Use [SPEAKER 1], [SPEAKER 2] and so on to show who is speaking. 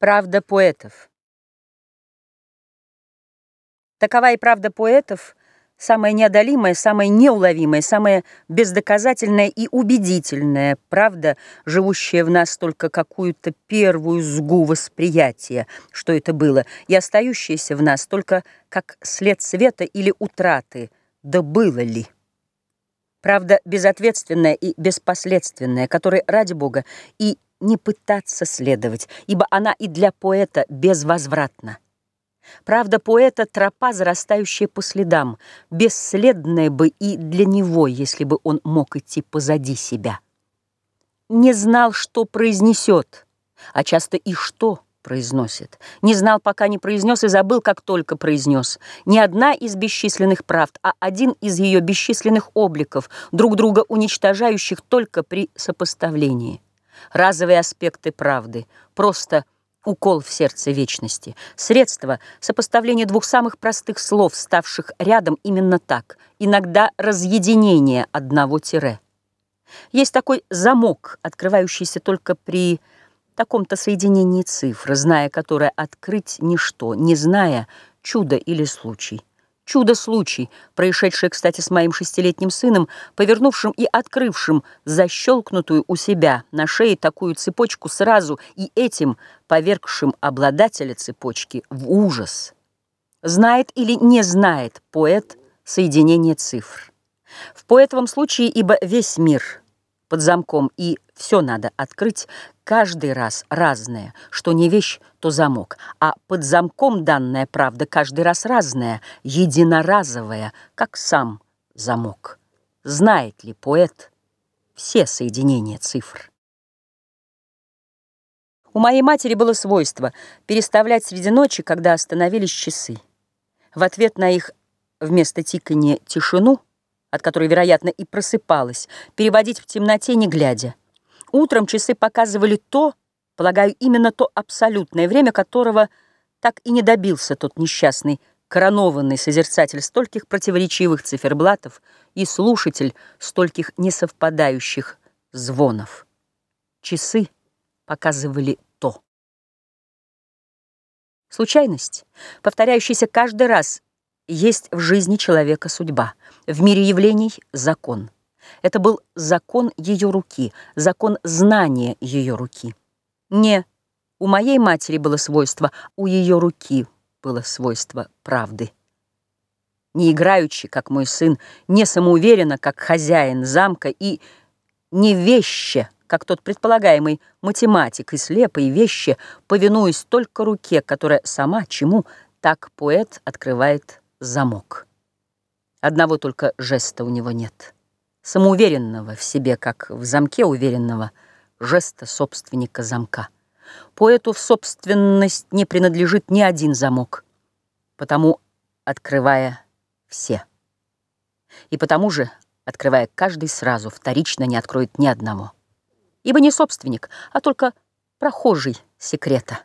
[SPEAKER 1] Правда поэтов Такова и правда поэтов, самая неодолимая, самая неуловимая, самая бездоказательная и убедительная правда, живущая в нас только какую-то первую сгу восприятия, что это было, и остающаяся в нас только как след света или утраты, да было ли. Правда безответственная и беспоследственная, которой, ради Бога, и не пытаться следовать, ибо она и для поэта безвозвратна. Правда поэта — тропа, зарастающая по следам, бесследная бы и для него, если бы он мог идти позади себя. Не знал, что произнесет, а часто и что произносит. Не знал, пока не произнес, и забыл, как только произнес. Не одна из бесчисленных правд, а один из ее бесчисленных обликов, друг друга уничтожающих только при сопоставлении разовые аспекты правды, просто укол в сердце вечности, средство сопоставления двух самых простых слов, ставших рядом именно так, иногда разъединение одного тире. Есть такой замок, открывающийся только при таком-то соединении цифр, зная которое открыть ничто, не зная чудо или случай. Чудо-случай, происшедший, кстати, с моим шестилетним сыном, повернувшим и открывшим защелкнутую у себя на шее такую цепочку сразу и этим повергшим обладателя цепочки в ужас. Знает или не знает поэт соединение цифр. В поэтовом случае, ибо весь мир под замком и все надо открыть, каждый раз разное, что не вещь, то замок, а под замком данная правда каждый раз разная, единоразовая, как сам замок. Знает ли поэт все соединения цифр? У моей матери было свойство переставлять среди ночи, когда остановились часы. В ответ на их вместо тикания тишину, от которой, вероятно, и просыпалась, переводить в темноте, не глядя. Утром часы показывали то, полагаю, именно то абсолютное время, которого так и не добился тот несчастный, коронованный созерцатель стольких противоречивых циферблатов и слушатель стольких несовпадающих звонов. Часы показывали то. Случайность, повторяющаяся каждый раз, есть в жизни человека судьба, в мире явлений — закон. Это был закон ее руки, закон знания ее руки. Не у моей матери было свойство, у ее руки было свойство правды. Не играючи, как мой сын, не самоуверенно, как хозяин замка, и не веще, как тот предполагаемый математик, и слепо, и веще, повинуясь только руке, которая сама чему, так поэт открывает замок. Одного только жеста у него нет самоуверенного в себе, как в замке уверенного, жеста собственника замка. Поэту в собственность не принадлежит ни один замок, потому открывая все. И потому же, открывая каждый сразу, вторично не откроет ни одного. Ибо не собственник, а только прохожий секрета.